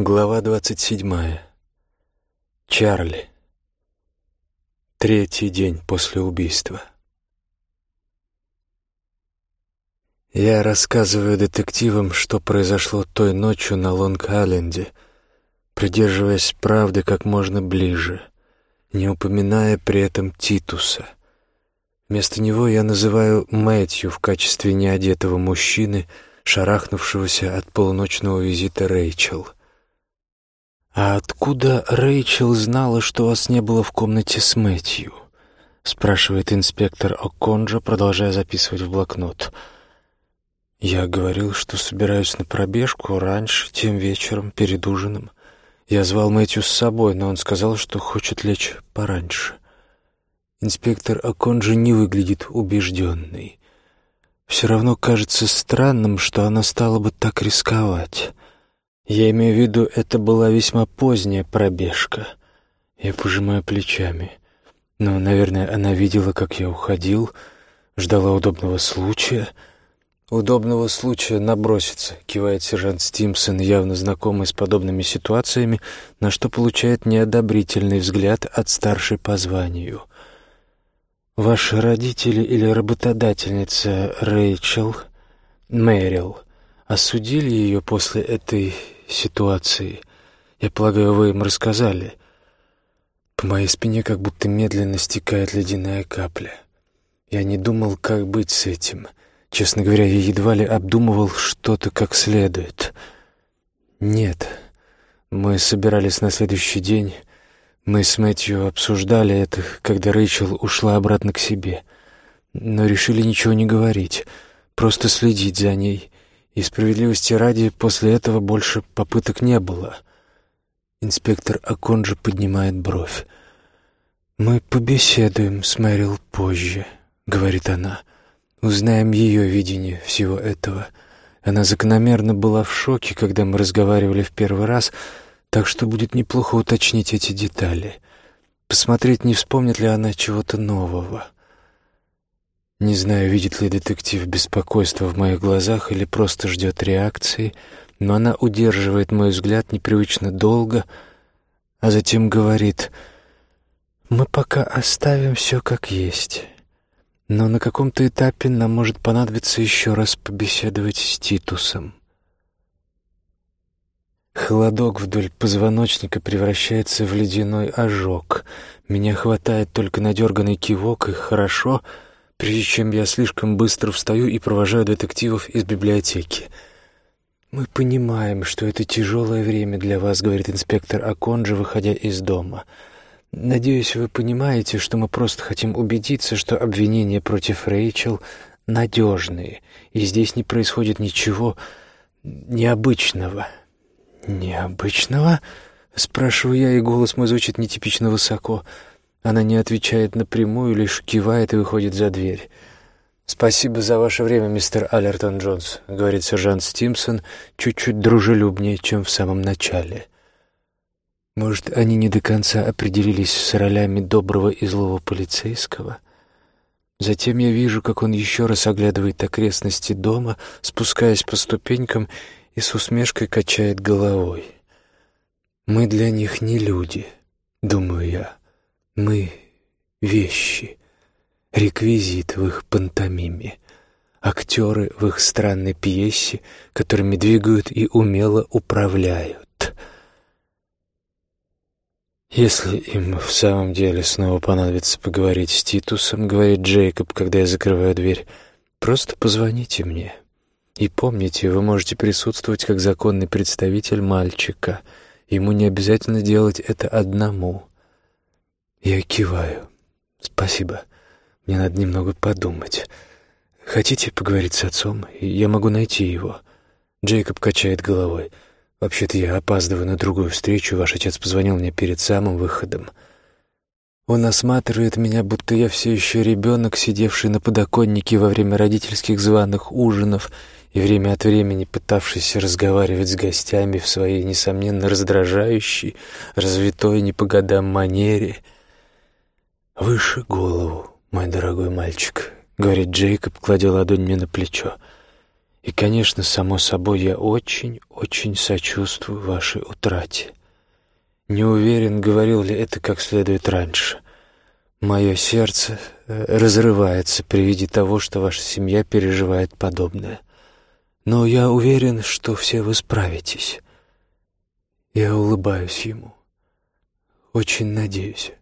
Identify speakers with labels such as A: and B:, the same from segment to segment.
A: Глава двадцать седьмая. Чарли. Третий день после убийства. Я рассказываю детективам, что произошло той ночью на Лонг-Айленде, придерживаясь правды как можно ближе, не упоминая при этом Титуса. Вместо него я называю Мэтью в качестве неодетого мужчины, шарахнувшегося от полуночного визита Рэйчел — «А откуда Рэйчел знала, что вас не было в комнате с Мэтью?» — спрашивает инспектор О'Конджа, продолжая записывать в блокнот. «Я говорил, что собираюсь на пробежку раньше, тем вечером, перед ужином. Я звал Мэтью с собой, но он сказал, что хочет лечь пораньше». Инспектор О'Конджа не выглядит убежденной. Все равно кажется странным, что она стала бы так рисковать. Я имею в виду, это была весьма поздняя пробежка. Я пожимаю плечами. Но, наверное, она видела, как я уходил, ждала удобного случая. Удобного случая наброситься, кивает сержант Стимсон, явно знакомый с подобными ситуациями, на что получает неодобрительный взгляд от старшей по званию. Ваши родители или работодательница Рэйчел, Мэрил, осудили ее после этой ситуации. Я полагаю, вы им рассказали. По моей спине как будто медленно стекает ледяная капля. Я не думал, как быть с этим. Честно говоря, я едва ли обдумывал что-то как следует. Нет, мы собирались на следующий день. Мы с Мэтью обсуждали это, когда Рэйчел ушла обратно к себе. Но решили ничего не говорить, просто следить за ней — и справедливости ради, после этого больше попыток не было. Инспектор Аконджи поднимает бровь. «Мы побеседуем с Мэрил позже», — говорит она. «Узнаем ее видение всего этого». Она закономерно была в шоке, когда мы разговаривали в первый раз, так что будет неплохо уточнить эти детали. Посмотреть, не вспомнит ли она чего-то нового. Не знаю, видит ли детектив беспокойство в моих глазах или просто ждет реакции, но она удерживает мой взгляд непривычно долго, а затем говорит, «Мы пока оставим все как есть, но на каком-то этапе нам может понадобиться еще раз побеседовать с Титусом». Холодок вдоль позвоночника превращается в ледяной ожог. Меня хватает только надерганный кивок, и хорошо — прежде чем я слишком быстро встаю и провожаю детективов из библиотеки. «Мы понимаем, что это тяжелое время для вас», — говорит инспектор Аконджи, выходя из дома. «Надеюсь, вы понимаете, что мы просто хотим убедиться, что обвинения против Рэйчел надежные, и здесь не происходит ничего необычного». «Необычного?» — спрашиваю я, и голос мой звучит нетипично высоко — она не отвечает напрямую, лишь кивает и выходит за дверь. «Спасибо за ваше время, мистер Аллертон Джонс», — говорит сержант Стимсон чуть-чуть дружелюбнее, чем в самом начале. Может, они не до конца определились с ролями доброго и злого полицейского? Затем я вижу, как он еще раз оглядывает окрестности дома, спускаясь по ступенькам и с усмешкой качает головой. «Мы для них не люди», — думаю я. Мы — вещи, реквизит в их пантомиме, актеры в их странной пьесе, которыми двигают и умело управляют. «Если им в самом деле снова понадобится поговорить с Титусом, — говорит Джейкоб, когда я закрываю дверь, — просто позвоните мне. И помните, вы можете присутствовать как законный представитель мальчика. Ему не обязательно делать это одному». Я киваю. Спасибо. Мне надо немного подумать. Хотите поговорить с отцом? Я могу найти его. Джейкоб качает головой. Вообще-то я опаздываю на другую встречу. Ваш отец позвонил мне перед самым выходом. Он осматривает меня, будто я все еще ребенок, сидевший на подоконнике во время родительских званых ужинов и время от времени пытавшийся разговаривать с гостями в своей, несомненно, раздражающей, развитой не по годам манере — «Выше голову, мой дорогой мальчик», — говорит Джейкоб, кладя ладонь мне на плечо. И, конечно, само собой, я очень-очень сочувствую вашей утрате. Не уверен, говорил ли это как следует раньше. Мое сердце э, разрывается при виде того, что ваша семья переживает подобное. Но я уверен, что все вы справитесь. Я улыбаюсь ему. Очень надеюсь.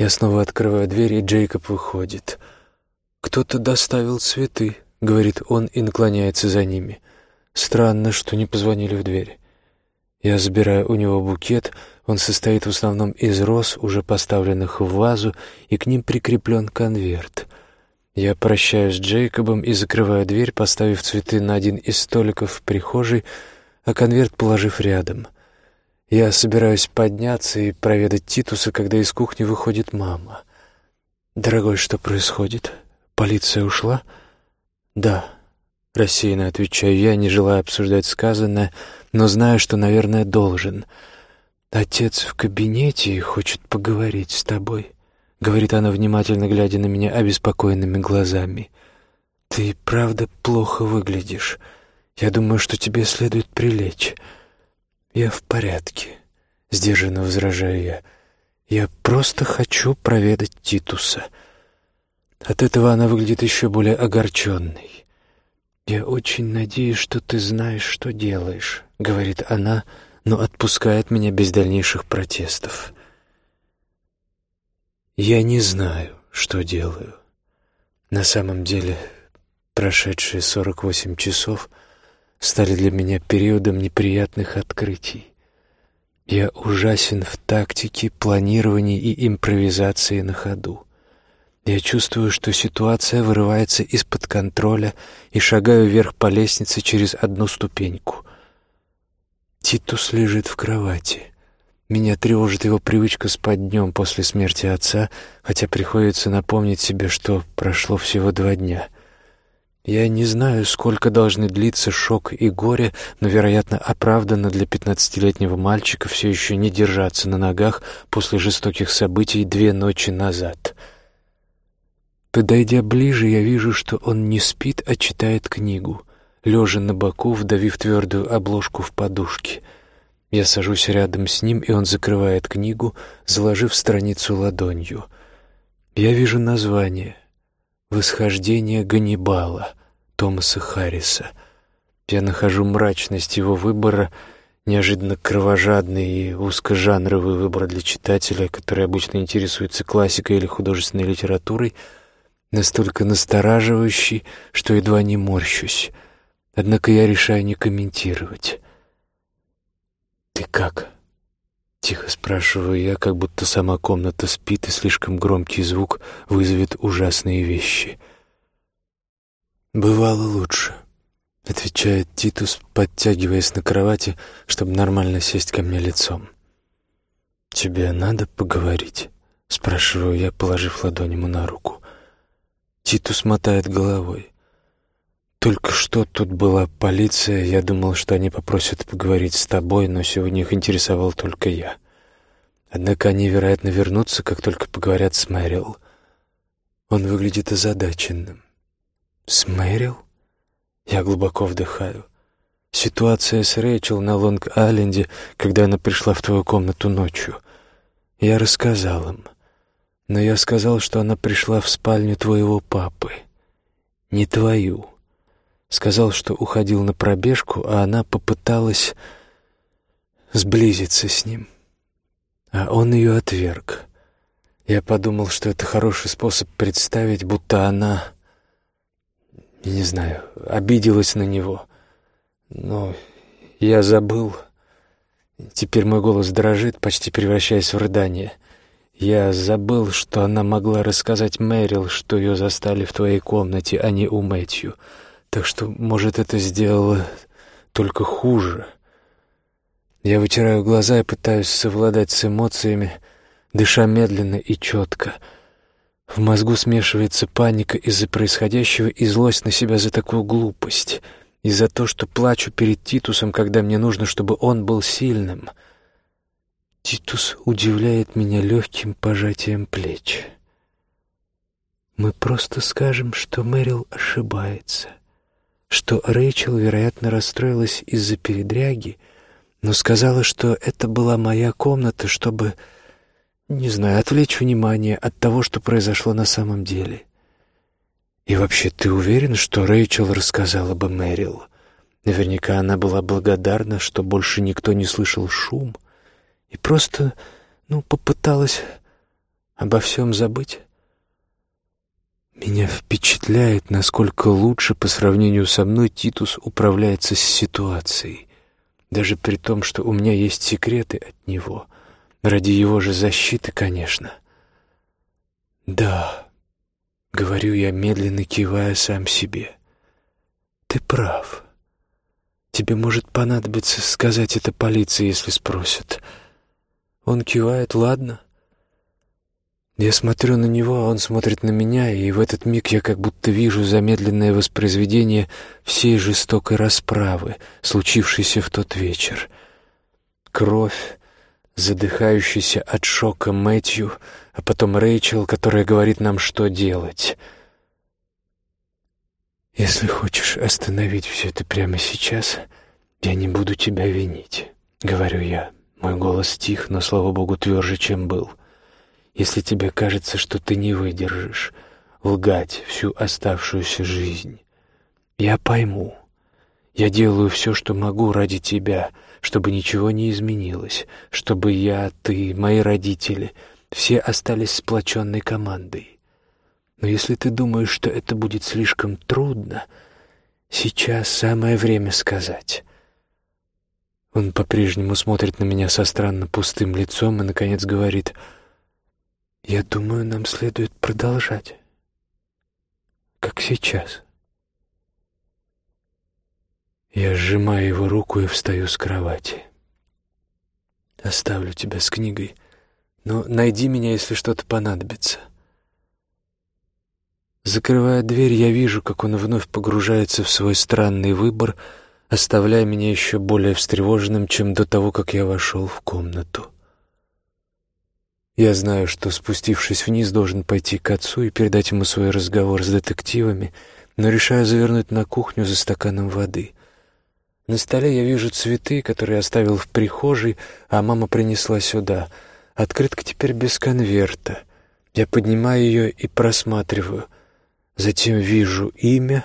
A: Я снова открываю дверь, и Джейкоб выходит. «Кто-то доставил цветы», — говорит он и наклоняется за ними. «Странно, что не позвонили в дверь». Я забираю у него букет, он состоит в основном из роз, уже поставленных в вазу, и к ним прикреплен конверт. Я прощаюсь с Джейкобом и закрываю дверь, поставив цветы на один из столиков в прихожей, а конверт положив рядом — я собираюсь подняться и проведать Титуса, когда из кухни выходит мама. «Дорогой, что происходит? Полиция ушла?» «Да», — рассеянно отвечаю я, не желая обсуждать сказанное, но знаю, что, наверное, должен. «Отец в кабинете и хочет поговорить с тобой», — говорит она, внимательно глядя на меня обеспокоенными глазами. «Ты правда плохо выглядишь. Я думаю, что тебе следует прилечь». «Я в порядке», — сдержанно возражаю я. «Я просто хочу проведать Титуса». От этого она выглядит еще более огорченной. «Я очень надеюсь, что ты знаешь, что делаешь», — говорит она, но отпускает меня без дальнейших протестов. Я не знаю, что делаю. На самом деле, прошедшие сорок восемь часов — стали для меня периодом неприятных открытий. Я ужасен в тактике, планировании и импровизации на ходу. Я чувствую, что ситуация вырывается из-под контроля и шагаю вверх по лестнице через одну ступеньку. Титус лежит в кровати. Меня тревожит его привычка спать днем после смерти отца, хотя приходится напомнить себе, что прошло всего два дня — я не знаю, сколько должны длиться шок и горе, но, вероятно, оправданно для пятнадцатилетнего мальчика все еще не держаться на ногах после жестоких событий две ночи назад. Подойдя ближе, я вижу, что он не спит, а читает книгу, лежа на боку, вдавив твердую обложку в подушке. Я сажусь рядом с ним, и он закрывает книгу, заложив страницу ладонью. Я вижу название «Восхождение Ганнибала» Томаса Харриса. Я нахожу мрачность его выбора, неожиданно кровожадный и узкожанровый выбор для читателя, который обычно интересуется классикой или художественной литературой, настолько настораживающий, что едва не морщусь. Однако я решаю не комментировать. «Ты как?» — тихо спрашиваю я, как будто сама комната спит, и слишком громкий звук вызовет ужасные вещи. «Бывало лучше», — отвечает Титус, подтягиваясь на кровати, чтобы нормально сесть ко мне лицом. «Тебе надо поговорить?» — спрашиваю я, положив ладонь ему на руку. Титус мотает головой. «Только что тут была полиция, я думал, что они попросят поговорить с тобой, но сегодня их интересовал только я. Однако они, вероятно, вернутся, как только поговорят с Мэрил. Он выглядит озадаченным. «С Мэрил?» Я глубоко вдыхаю. Ситуация с Рэйчел на Лонг-Айленде, когда она пришла в твою комнату ночью. Я рассказал им. Но я сказал, что она пришла в спальню твоего папы. Не твою сказал, что уходил на пробежку, а она попыталась сблизиться с ним. А он ее отверг. Я подумал, что это хороший способ представить, будто она, не знаю, обиделась на него. Но я забыл. Теперь мой голос дрожит, почти превращаясь в рыдание. Я забыл, что она могла рассказать Мэрил, что ее застали в твоей комнате, а не у Мэтью. Так что, может, это сделало только хуже. Я вытираю глаза и пытаюсь совладать с эмоциями, дыша медленно и четко. В мозгу смешивается паника из-за происходящего и злость на себя за такую глупость, и за то, что плачу перед Титусом, когда мне нужно, чтобы он был сильным. Титус удивляет меня легким пожатием плеч. Мы просто скажем, что Мэрил ошибается что Рэйчел, вероятно, расстроилась из-за передряги, но сказала, что это была моя комната, чтобы, не знаю, отвлечь внимание от того, что произошло на самом деле. И вообще, ты уверен, что Рэйчел рассказала бы Мэрил? Наверняка она была благодарна, что больше никто не слышал шум, и просто, ну, попыталась обо всем забыть. Меня впечатляет, насколько лучше по сравнению со мной Титус управляется с ситуацией, даже при том, что у меня есть секреты от него, ради его же защиты, конечно. Да, говорю я, медленно кивая сам себе. Ты прав. Тебе может понадобиться сказать это полиции, если спросят. Он кивает, ладно. Я смотрю на него, а он смотрит на меня, и в этот миг я как будто вижу замедленное воспроизведение всей жестокой расправы, случившейся в тот вечер. Кровь, задыхающийся от шока Мэтью, а потом Рэйчел, которая говорит нам, что делать. «Если хочешь остановить все это прямо сейчас, я не буду тебя винить», — говорю я. Мой голос тих, но, слава богу, тверже, чем был если тебе кажется, что ты не выдержишь лгать всю оставшуюся жизнь. Я пойму. Я делаю все, что могу ради тебя, чтобы ничего не изменилось, чтобы я, ты, мои родители, все остались сплоченной командой. Но если ты думаешь, что это будет слишком трудно, сейчас самое время сказать. Он по-прежнему смотрит на меня со странно пустым лицом и, наконец, говорит — я думаю, нам следует продолжать. Как сейчас. Я сжимаю его руку и встаю с кровати. Оставлю тебя с книгой, но найди меня, если что-то понадобится. Закрывая дверь, я вижу, как он вновь погружается в свой странный выбор, оставляя меня еще более встревоженным, чем до того, как я вошел в комнату. Я знаю, что, спустившись вниз, должен пойти к отцу и передать ему свой разговор с детективами, но решаю завернуть на кухню за стаканом воды. На столе я вижу цветы, которые оставил в прихожей, а мама принесла сюда. Открытка теперь без конверта. Я поднимаю ее и просматриваю. Затем вижу имя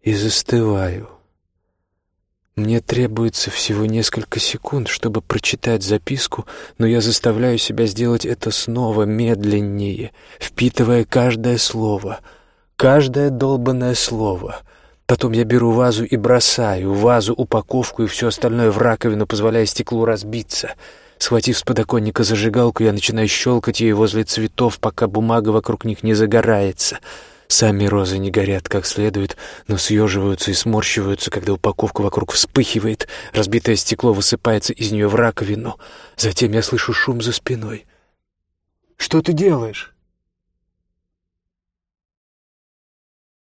A: и застываю. Мне требуется всего несколько секунд, чтобы прочитать записку, но я заставляю себя сделать это снова, медленнее, впитывая каждое слово, каждое долбанное слово. Потом я беру вазу и бросаю, вазу, упаковку и все остальное в раковину, позволяя стеклу разбиться. Схватив с подоконника зажигалку, я начинаю щелкать ее возле цветов, пока бумага вокруг них не загорается — Сами розы не горят как следует, но съеживаются и сморщиваются, когда упаковка вокруг вспыхивает, разбитое стекло высыпается из нее в раковину. Затем я слышу шум за спиной. «Что ты делаешь?»